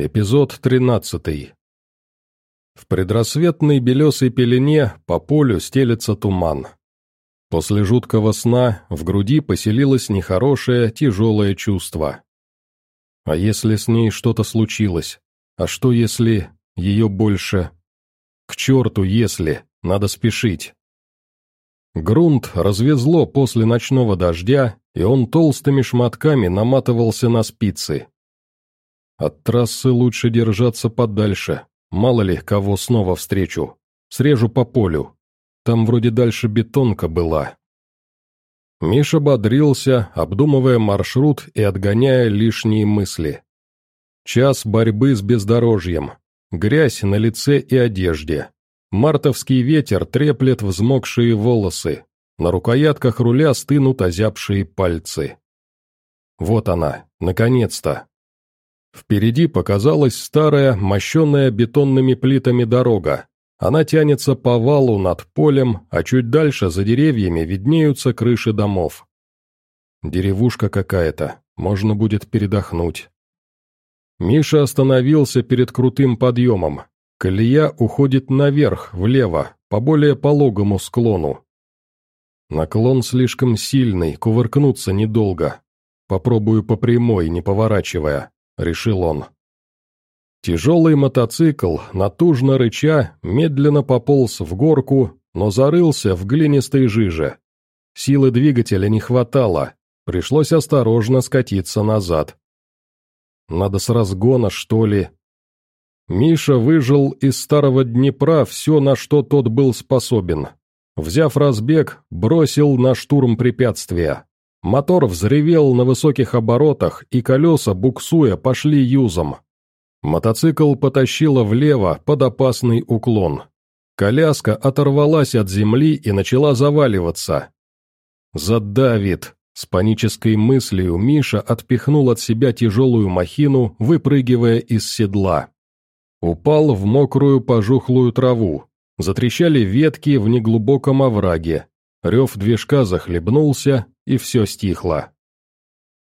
Эпизод 13. В предрассветной белесой пелене по полю стелется туман. После жуткого сна в груди поселилось нехорошее, тяжелое чувство. А если с ней что-то случилось? А что если ее больше... К черту, если, надо спешить. Грунт развезло после ночного дождя, и он толстыми шматками наматывался на спицы. От трассы лучше держаться подальше, мало ли кого снова встречу. Срежу по полю. Там вроде дальше бетонка была. Миша бодрился, обдумывая маршрут и отгоняя лишние мысли. Час борьбы с бездорожьем. Грязь на лице и одежде. Мартовский ветер треплет взмокшие волосы. На рукоятках руля стынут озябшие пальцы. Вот она, наконец-то. Впереди показалась старая, мощенная бетонными плитами дорога. Она тянется по валу над полем, а чуть дальше, за деревьями, виднеются крыши домов. Деревушка какая-то, можно будет передохнуть. Миша остановился перед крутым подъемом. Колея уходит наверх, влево, по более пологому склону. Наклон слишком сильный, кувыркнуться недолго. Попробую по прямой, не поворачивая. — решил он. Тяжелый мотоцикл, натужно рыча, медленно пополз в горку, но зарылся в глинистой жиже. Силы двигателя не хватало, пришлось осторожно скатиться назад. Надо с разгона, что ли? Миша выжил из старого Днепра все, на что тот был способен. Взяв разбег, бросил на штурм препятствия. Мотор взревел на высоких оборотах, и колеса, буксуя, пошли юзом. Мотоцикл потащило влево под опасный уклон. Коляска оторвалась от земли и начала заваливаться. «Задавит!» С панической мыслью Миша отпихнул от себя тяжелую махину, выпрыгивая из седла. Упал в мокрую пожухлую траву. Затрещали ветки в неглубоком овраге. Рев движка захлебнулся, и все стихло.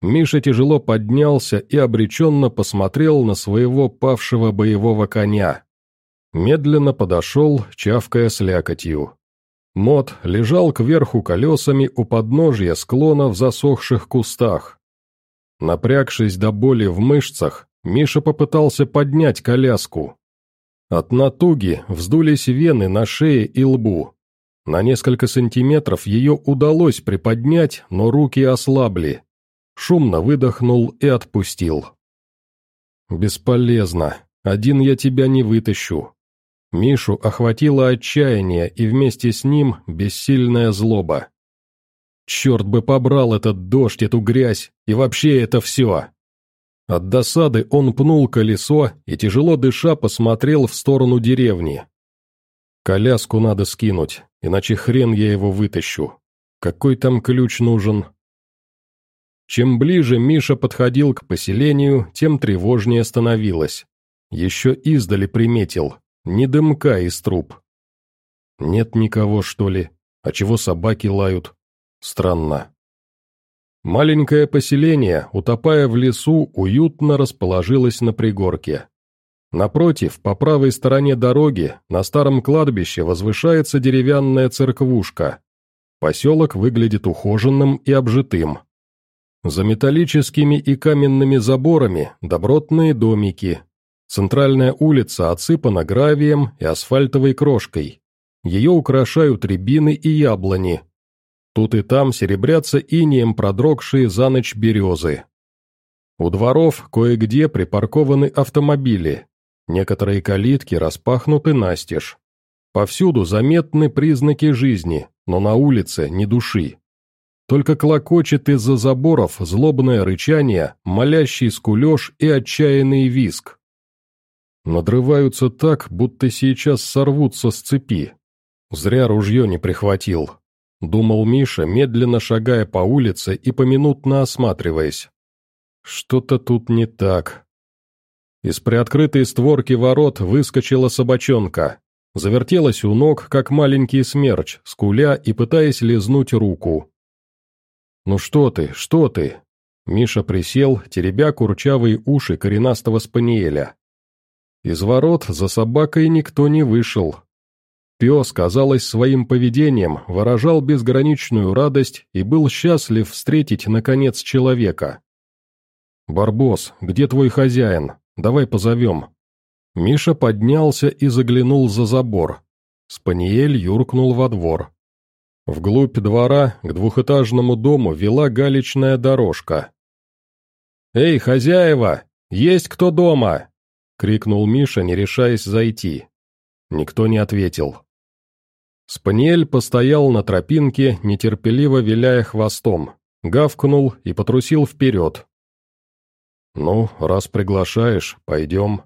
Миша тяжело поднялся и обреченно посмотрел на своего павшего боевого коня. Медленно подошел, чавкая слякотью. Мот лежал кверху колесами у подножья склона в засохших кустах. Напрягшись до боли в мышцах, Миша попытался поднять коляску. От натуги вздулись вены на шее и лбу, на несколько сантиметров ее удалось приподнять, но руки ослабли. Шумно выдохнул и отпустил. «Бесполезно. Один я тебя не вытащу». Мишу охватило отчаяние и вместе с ним бессильная злоба. «Черт бы побрал этот дождь, эту грязь и вообще это все!» От досады он пнул колесо и, тяжело дыша, посмотрел в сторону деревни. «Коляску надо скинуть, иначе хрен я его вытащу. Какой там ключ нужен?» Чем ближе Миша подходил к поселению, тем тревожнее становилось. Еще издали приметил, не дымка из труб. Нет никого, что ли? А чего собаки лают? Странно. Маленькое поселение, утопая в лесу, уютно расположилось на пригорке. Напротив, по правой стороне дороги, на старом кладбище возвышается деревянная церквушка. Поселок выглядит ухоженным и обжитым. За металлическими и каменными заборами добротные домики. Центральная улица отсыпана гравием и асфальтовой крошкой. Ее украшают рябины и яблони. Тут и там серебрятся инеем продрогшие за ночь березы. У дворов кое-где припаркованы автомобили, Некоторые калитки распахнуты настежь. Повсюду заметны признаки жизни, но на улице ни души. Только клокочет из-за заборов злобное рычание, молящий скулеж и отчаянный виск. Надрываются так, будто сейчас сорвутся с цепи. Зря ружье не прихватил. Думал Миша, медленно шагая по улице и поминутно осматриваясь. Что-то тут не так. Из приоткрытой створки ворот выскочила собачонка. Завертелась у ног, как маленький смерч, скуля и пытаясь лизнуть руку. «Ну что ты, что ты?» Миша присел, теребя курчавые уши коренастого спаниеля. Из ворот за собакой никто не вышел. Пес, казалось, своим поведением выражал безграничную радость и был счастлив встретить, наконец, человека. «Барбос, где твой хозяин? Давай позовем». Миша поднялся и заглянул за забор. Спаниель юркнул во двор. Вглубь двора к двухэтажному дому вела галечная дорожка. «Эй, хозяева, есть кто дома?» — крикнул Миша, не решаясь зайти. Никто не ответил. Спаниель постоял на тропинке, нетерпеливо виляя хвостом, гавкнул и потрусил вперед. «Ну, раз приглашаешь, пойдем».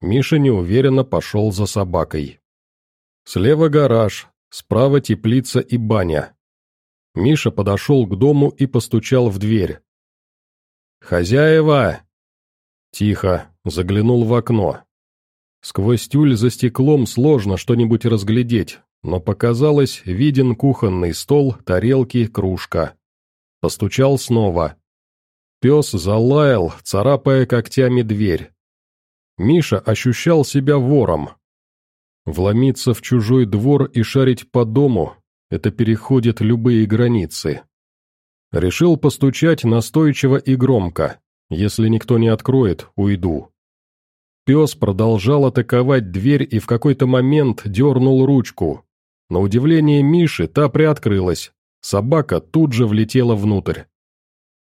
Миша неуверенно пошел за собакой. Слева гараж, справа теплица и баня. Миша подошел к дому и постучал в дверь. «Хозяева!» Тихо, заглянул в окно. Сквозь тюль за стеклом сложно что-нибудь разглядеть, но показалось, виден кухонный стол, тарелки, кружка. Постучал снова. Пес залаял, царапая когтями дверь. Миша ощущал себя вором. Вломиться в чужой двор и шарить по дому — это переходит любые границы. Решил постучать настойчиво и громко. Если никто не откроет, уйду. Пес продолжал атаковать дверь и в какой-то момент дернул ручку. На удивление Миши та приоткрылась. Собака тут же влетела внутрь.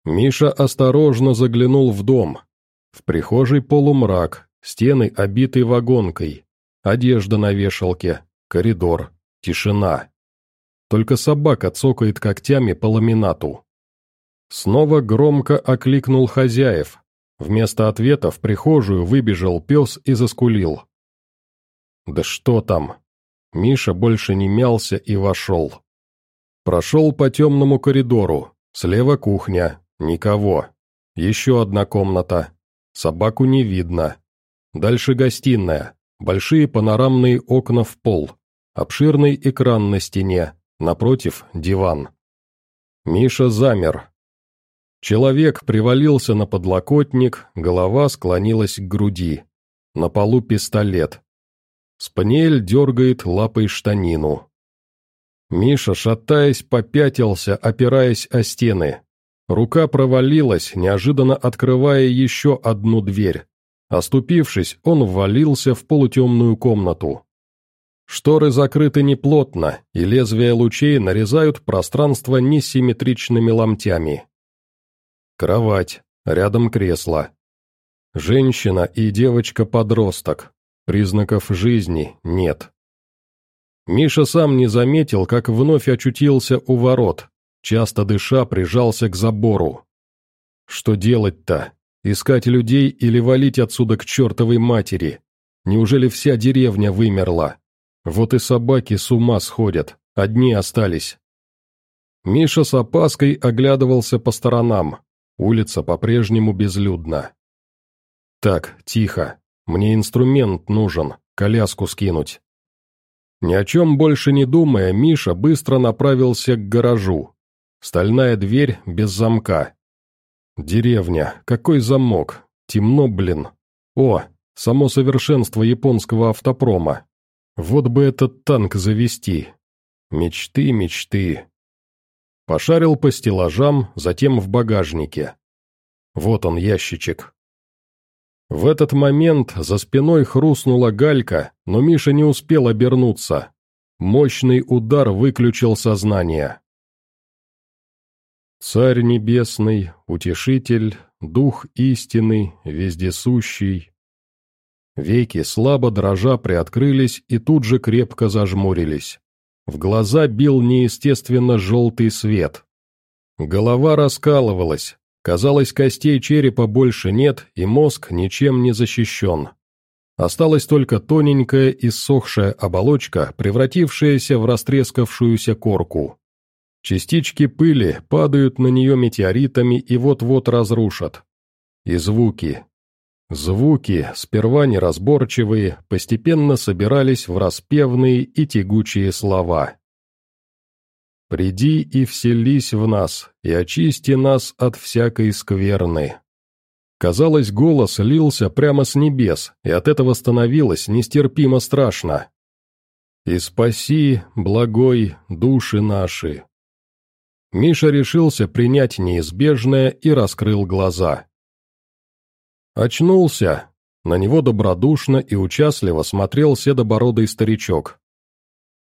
Миша осторожно заглянул в дом. В прихожей полумрак, стены обиты вагонкой, одежда на вешалке, коридор, тишина. Только собака цокает когтями по ламинату. Снова громко окликнул хозяев. Вместо ответа в прихожую выбежал пес и заскулил. «Да что там?» Миша больше не мялся и вошел. Прошел по темному коридору. Слева кухня. Никого. Еще одна комната. Собаку не видно. Дальше гостиная. Большие панорамные окна в пол. Обширный экран на стене. Напротив – диван. Миша замер. Человек привалился на подлокотник, голова склонилась к груди. На полу пистолет. Спаниель дергает лапой штанину. Миша, шатаясь, попятился, опираясь о стены. Рука провалилась, неожиданно открывая еще одну дверь. Оступившись, он ввалился в полутемную комнату. Шторы закрыты неплотно, и лезвия лучей нарезают пространство несимметричными ломтями. Кровать, рядом кресло. Женщина и девочка-подросток, Признаков жизни нет. Миша сам не заметил, как вновь очутился у ворот, часто дыша прижался к забору. Что делать-то? Искать людей или валить отсюда к чертовой матери? Неужели вся деревня вымерла? Вот и собаки с ума сходят, одни остались. Миша с опаской оглядывался по сторонам. Улица по-прежнему безлюдна. Так, тихо. Мне инструмент нужен, коляску скинуть. Ни о чем больше не думая, Миша быстро направился к гаражу. Стальная дверь без замка. Деревня, какой замок? Темно, блин. О, само совершенство японского автопрома. Вот бы этот танк завести. Мечты, мечты. Пошарил по стеллажам, затем в багажнике. Вот он, ящичек. В этот момент за спиной хрустнула галька, но Миша не успел обернуться. Мощный удар выключил сознание. Царь небесный, утешитель, дух истины, вездесущий. Веки слабо дрожа приоткрылись и тут же крепко зажмурились. В глаза бил неестественно желтый свет. Голова раскалывалась, Казалось, костей черепа больше нет, и мозг ничем не защищен. Осталась только тоненькая иссохшая оболочка, превратившаяся в растрескавшуюся корку. Частички пыли падают на нее метеоритами и вот-вот разрушат. И звуки. Звуки, сперва неразборчивые, постепенно собирались в распевные и тягучие слова. Приди и вселись в нас, и очисти нас от всякой скверны. Казалось, голос лился прямо с небес, и от этого становилось нестерпимо страшно. «И спаси, благой, души наши». Миша решился принять неизбежное и раскрыл глаза. Очнулся. На него добродушно и участливо смотрел седобородый старичок.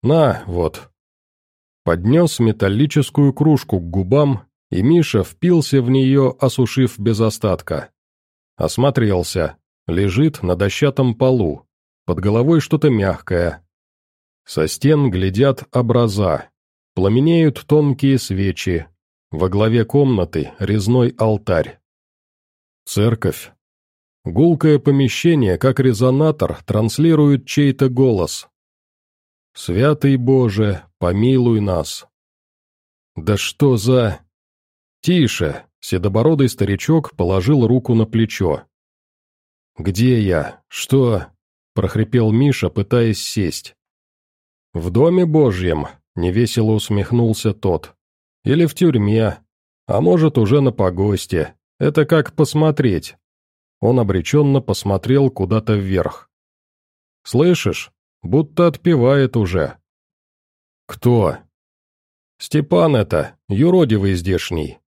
«На, вот». Поднес металлическую кружку к губам и Миша впился в нее, осушив без остатка. Осмотрелся. Лежит на дощатом полу. Под головой что-то мягкое. Со стен глядят образа. Пламенеют тонкие свечи. Во главе комнаты резной алтарь. Церковь. Гулкое помещение, как резонатор, транслирует чей-то голос. «Святый Боже, помилуй нас!» «Да что за...» «Тише!» — седобородый старичок положил руку на плечо. «Где я? Что?» — прохрипел Миша, пытаясь сесть. «В доме Божьем», — невесело усмехнулся тот. «Или в тюрьме, а может, уже на погосте. Это как посмотреть». Он обреченно посмотрел куда-то вверх. «Слышишь? Будто отпевает уже». «Кто?» «Степан это, юродивый здешний.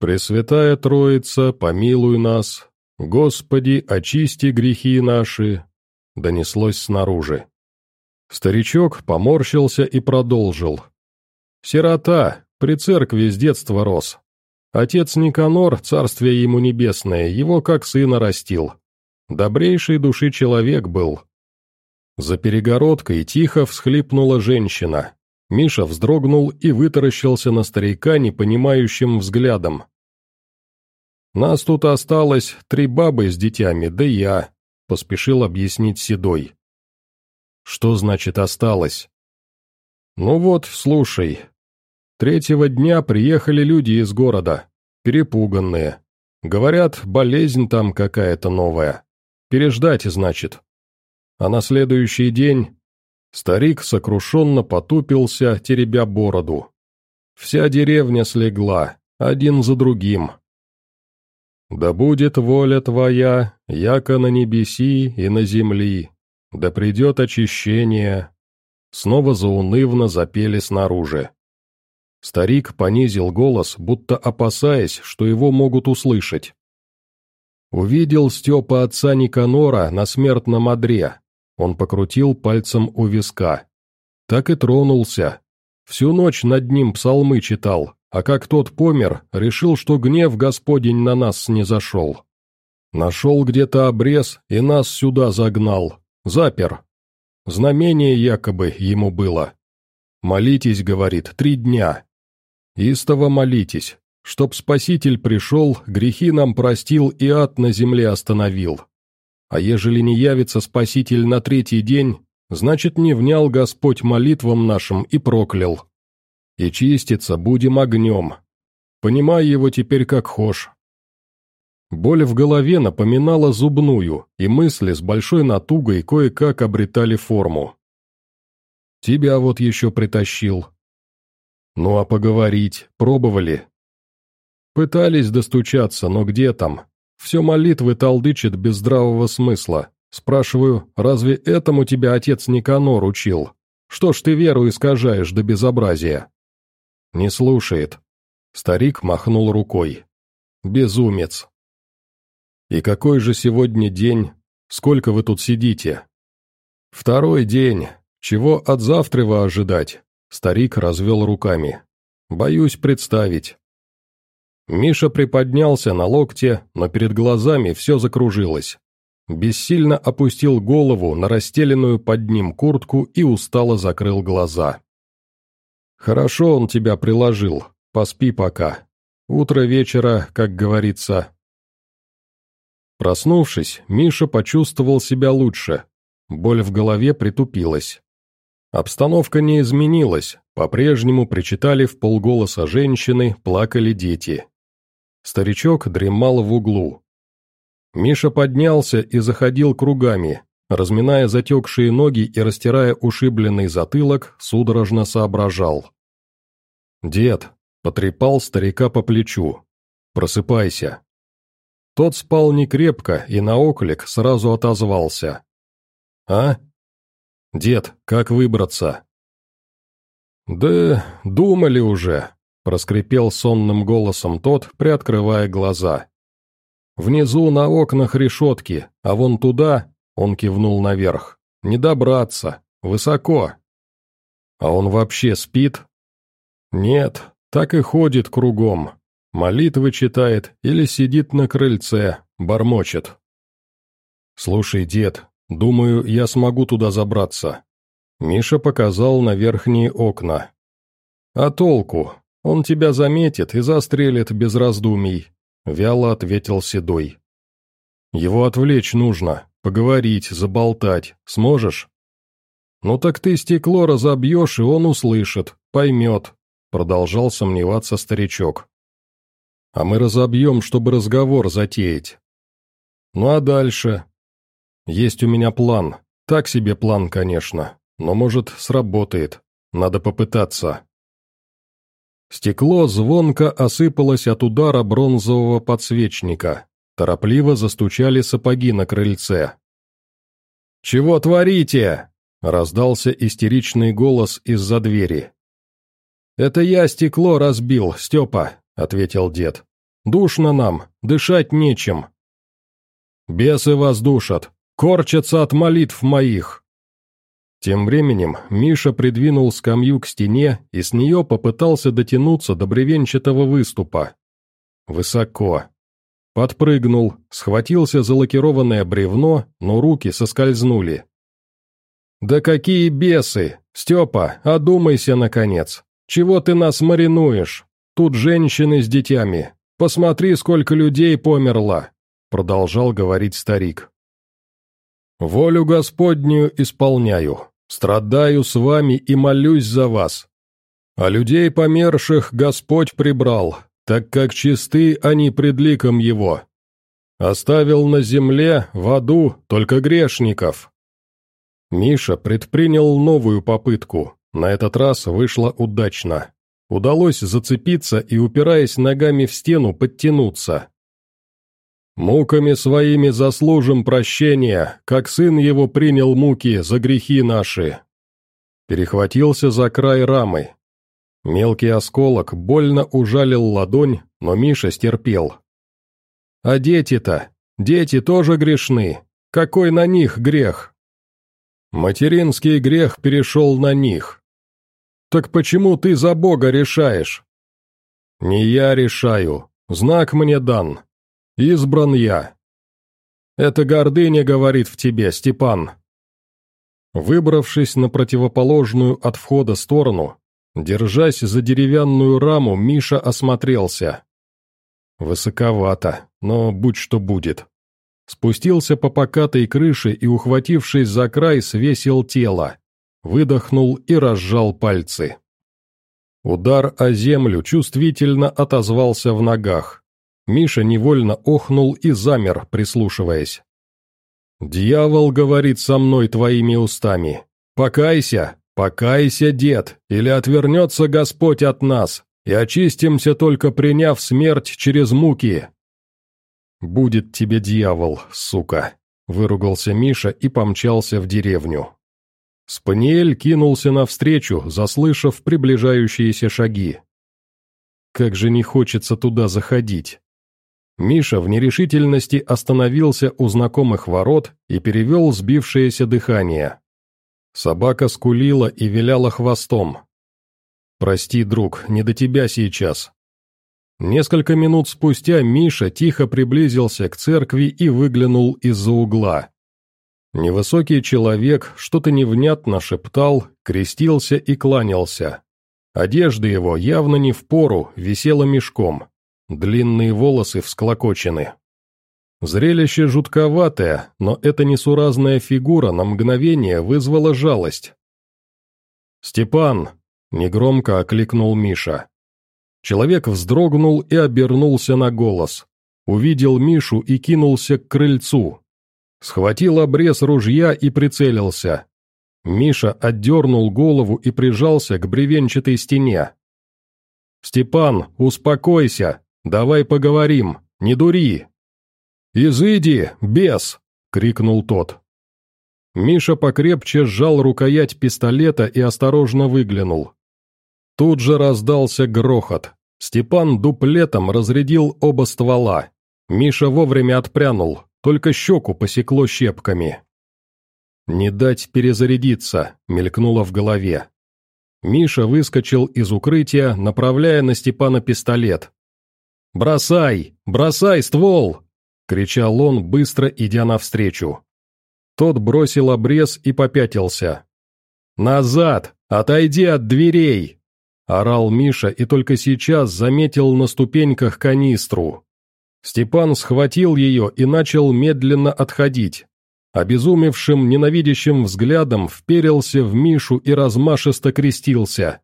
«Пресвятая Троица, помилуй нас! Господи, очисти грехи наши!» Донеслось снаружи. Старичок поморщился и продолжил. «Сирота, при церкви с детства рос. Отец Никанор, царствие ему небесное, его как сына растил. Добрейшей души человек был». За перегородкой тихо всхлипнула женщина. Миша вздрогнул и вытаращился на старика непонимающим взглядом. «Нас тут осталось три бабы с детьми, да я», — поспешил объяснить Седой. «Что значит «осталось»?» «Ну вот, слушай. Третьего дня приехали люди из города, перепуганные. Говорят, болезнь там какая-то новая. Переждать, значит. А на следующий день Старик сокрушенно потупился, теребя бороду. Вся деревня слегла, один за другим. «Да будет воля твоя, яко на небеси и на земли, да придет очищение». Снова заунывно запели снаружи. Старик понизил голос, будто опасаясь, что его могут услышать. Увидел Степа отца Никанора на смертном одре, он покрутил пальцем у виска. Так и тронулся. Всю ночь над ним псалмы читал, а как тот помер, решил, что гнев Господень на нас не зашел. Нашел где-то обрез и нас сюда загнал. Запер. Знамение якобы ему было. «Молитесь», — говорит, — «три дня». «Истово молитесь, чтоб Спаситель пришел, грехи нам простил и ад на земле остановил. А ежели не явится Спаситель на третий день, значит, не внял Господь молитвам нашим и проклял. И чиститься будем огнем. Понимай его теперь как хошь. Боль в голове напоминала зубную, и мысли с большой натугой кое-как обретали форму. Тебя вот еще притащил. Ну а поговорить, пробовали? Пытались достучаться, но где там? Все молитвы толдычит без здравого смысла. Спрашиваю, разве этому тебя отец Никанор учил? Что ж ты веру искажаешь до безобразия?» Не слушает. Старик махнул рукой. «Безумец!» «И какой же сегодня день? Сколько вы тут сидите?» «Второй день. Чего от завтрава ожидать?» Старик развел руками. «Боюсь представить. Миша приподнялся на локте, но перед глазами все закружилось. Бессильно опустил голову на расстеленную под ним куртку и устало закрыл глаза. «Хорошо он тебя приложил, поспи пока. Утро вечера, как говорится». Проснувшись, Миша почувствовал себя лучше. Боль в голове притупилась. Обстановка не изменилась, по-прежнему причитали в полголоса женщины, плакали дети. Старичок дремал в углу. Миша поднялся и заходил кругами, разминая затекшие ноги и растирая ушибленный затылок, судорожно соображал. «Дед!» — потрепал старика по плечу. «Просыпайся!» Тот спал некрепко и на оклик сразу отозвался. «А? Дед, как выбраться?» «Да думали уже», — проскрипел сонным голосом тот, приоткрывая глаза. «Внизу на окнах решетки, а вон туда», — он кивнул наверх, — «не добраться, высоко». «А он вообще спит?» «Нет, так и ходит кругом, молитвы читает или сидит на крыльце, бормочет». «Слушай, дед, думаю, я смогу туда забраться». Миша показал на верхние окна. «А толку? Он тебя заметит и застрелит без раздумий», — вяло ответил Седой. «Его отвлечь нужно, поговорить, заболтать. Сможешь?» «Ну так ты стекло разобьешь, и он услышит, поймет», — продолжал сомневаться старичок. «А мы разобьем, чтобы разговор затеять». «Ну а дальше?» «Есть у меня план. Так себе план, конечно, но, может, сработает. Надо попытаться». Стекло звонко осыпалось от удара бронзового подсвечника. Торопливо застучали сапоги на крыльце. «Чего творите?» — раздался истеричный голос из-за двери. «Это я стекло разбил, Степа», — ответил дед. «Душно нам, дышать нечем». «Бесы вас душат, корчатся от молитв моих». Тем временем Миша придвинул скамью к стене и с нее попытался дотянуться до бревенчатого выступа. Высоко. Подпрыгнул, схватился за лакированное бревно, но руки соскользнули. «Да какие бесы! Степа, одумайся, наконец! Чего ты нас маринуешь? Тут женщины с детьми. Посмотри, сколько людей померло!» Продолжал говорить старик. «Волю Господнюю исполняю, страдаю с вами и молюсь за вас. А людей померших Господь прибрал, так как чисты они пред ликом Его. Оставил на земле, в аду, только грешников». Миша предпринял новую попытку, на этот раз вышло удачно. Удалось зацепиться и, упираясь ногами в стену, подтянуться. «Муками своими заслужим прощения, как сын его принял муки за грехи наши». Перехватился за край рамы. Мелкий осколок больно ужалил ладонь, но Миша стерпел. «А дети-то? Дети тоже грешны. Какой на них грех?» Материнский грех перешел на них. Так почему ты за Бога решаешь? Не я решаю, знак мне дан. Избран я. Это гордыня говорит в тебе, Степан. Выбравшись на противоположную от входа сторону, держась за деревянную раму, Миша осмотрелся. Высоковато, но будь что будет спустился по покатой крыше и, ухватившись за край, свесил тело, выдохнул и разжал пальцы. Удар о землю чувствительно отозвался в ногах. Миша невольно охнул и замер, прислушиваясь. «Дьявол говорит со мной твоими устами. Покайся, покайся, дед, или отвернется Господь от нас, и очистимся только приняв смерть через муки». «Будет тебе дьявол, сука!» — выругался Миша и помчался в деревню. Спаниель кинулся навстречу, заслышав приближающиеся шаги. Как же не хочется туда заходить. Миша в нерешительности остановился у знакомых ворот и перевел сбившееся дыхание. Собака скулила и виляла хвостом. «Прости, друг, не до тебя сейчас», Несколько минут спустя Миша тихо приблизился к церкви и выглянул из-за угла. Невысокий человек что-то невнятно шептал, крестился и кланялся. Одежда его явно не в пору, висела мешком. Длинные волосы всклокочены. Зрелище жутковатое, но эта несуразная фигура на мгновение вызвала жалость. «Степан!» — негромко окликнул Миша. Человек вздрогнул и обернулся на голос. Увидел Мишу и кинулся к крыльцу. Схватил обрез ружья и прицелился. Миша отдернул голову и прижался к бревенчатой стене. «Степан, успокойся, давай поговорим, не дури!» «Изыди, бес!» — крикнул тот. Миша покрепче сжал рукоять пистолета и осторожно выглянул. Тут же раздался грохот. Степан дуплетом разрядил оба ствола. Миша вовремя отпрянул, только щеку посекло щепками. «Не дать перезарядиться», — мелькнуло в голове. Миша выскочил из укрытия, направляя на Степана пистолет. «Бросай! Бросай ствол!» — кричал он, быстро идя навстречу. Тот бросил обрез и попятился. «Назад! Отойди от дверей!» — орал Миша и только сейчас заметил на ступеньках канистру. Степан схватил ее и начал медленно отходить. Обезумевшим, ненавидящим взглядом вперился в Мишу и размашисто крестился.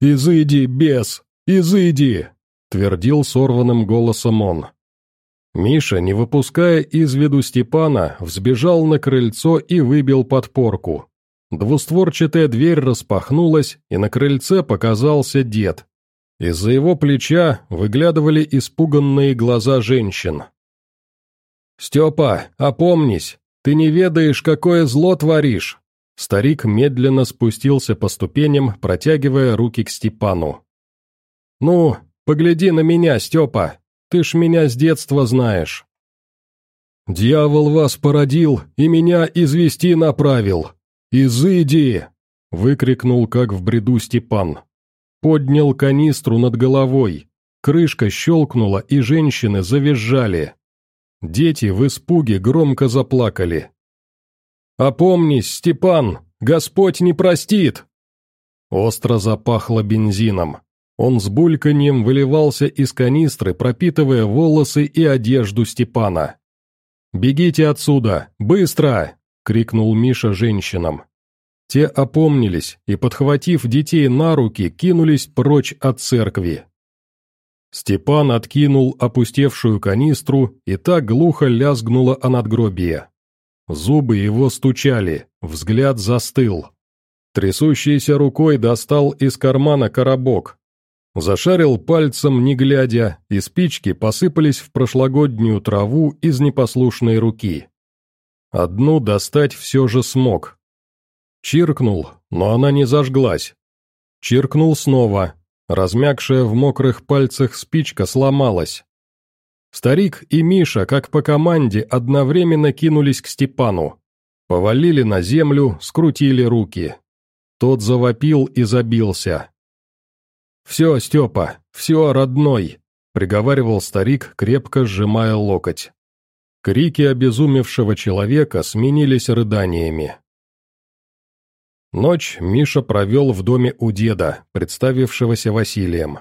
«Изыди, бес! Изыди!» — твердил сорванным голосом он. Миша, не выпуская из виду Степана, взбежал на крыльцо и выбил подпорку. Двустворчатая дверь распахнулась, и на крыльце показался дед. Из-за его плеча выглядывали испуганные глаза женщин. «Степа, опомнись! Ты не ведаешь, какое зло творишь!» Старик медленно спустился по ступеням, протягивая руки к Степану. «Ну, погляди на меня, Степа! Ты ж меня с детства знаешь!» «Дьявол вас породил и меня извести направил! Изыди!» — выкрикнул, как в бреду Степан. Поднял канистру над головой. Крышка щелкнула, и женщины завизжали. Дети в испуге громко заплакали. «Опомнись, Степан! Господь не простит!» Остро запахло бензином. Он с бульканьем выливался из канистры, пропитывая волосы и одежду Степана. «Бегите отсюда! Быстро!» — крикнул Миша женщинам. Те опомнились и, подхватив детей на руки, кинулись прочь от церкви. Степан откинул опустевшую канистру, и так глухо лязгнуло о надгробие. Зубы его стучали, взгляд застыл. Трясущейся рукой достал из кармана коробок. Зашарил пальцем, не глядя, и спички посыпались в прошлогоднюю траву из непослушной руки. Одну достать все же смог. Чиркнул, но она не зажглась. Чиркнул снова, Размякшая в мокрых пальцах спичка сломалась. Старик и Миша, как по команде, одновременно кинулись к Степану. Повалили на землю, скрутили руки. Тот завопил и забился. «Все, Степа, все, родной», — приговаривал старик, крепко сжимая локоть. Крики обезумевшего человека сменились рыданиями. Ночь Миша провел в доме у деда, представившегося Василием.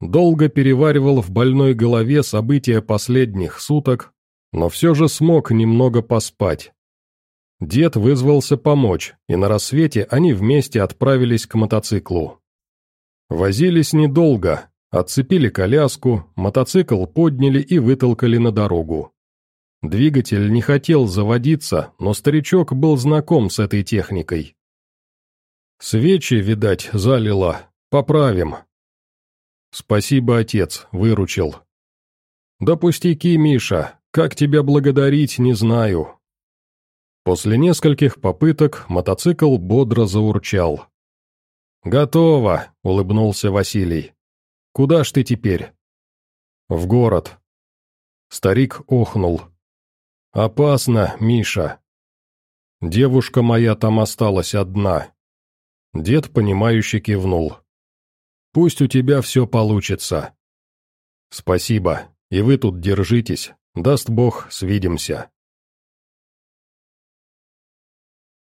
Долго переваривал в больной голове события последних суток, но все же смог немного поспать. Дед вызвался помочь, и на рассвете они вместе отправились к мотоциклу. Возились недолго, отцепили коляску, мотоцикл подняли и вытолкали на дорогу. Двигатель не хотел заводиться, но старичок был знаком с этой техникой. Свечи, видать, залила. Поправим. Спасибо, отец, выручил. Да пустяки, Миша, как тебя благодарить, не знаю. После нескольких попыток мотоцикл бодро заурчал. «Готово», — улыбнулся Василий. «Куда ж ты теперь?» «В город». Старик охнул. «Опасно, Миша. Девушка моя там осталась одна. Дед, понимающе кивнул. «Пусть у тебя все получится». «Спасибо, и вы тут держитесь, даст Бог, свидимся».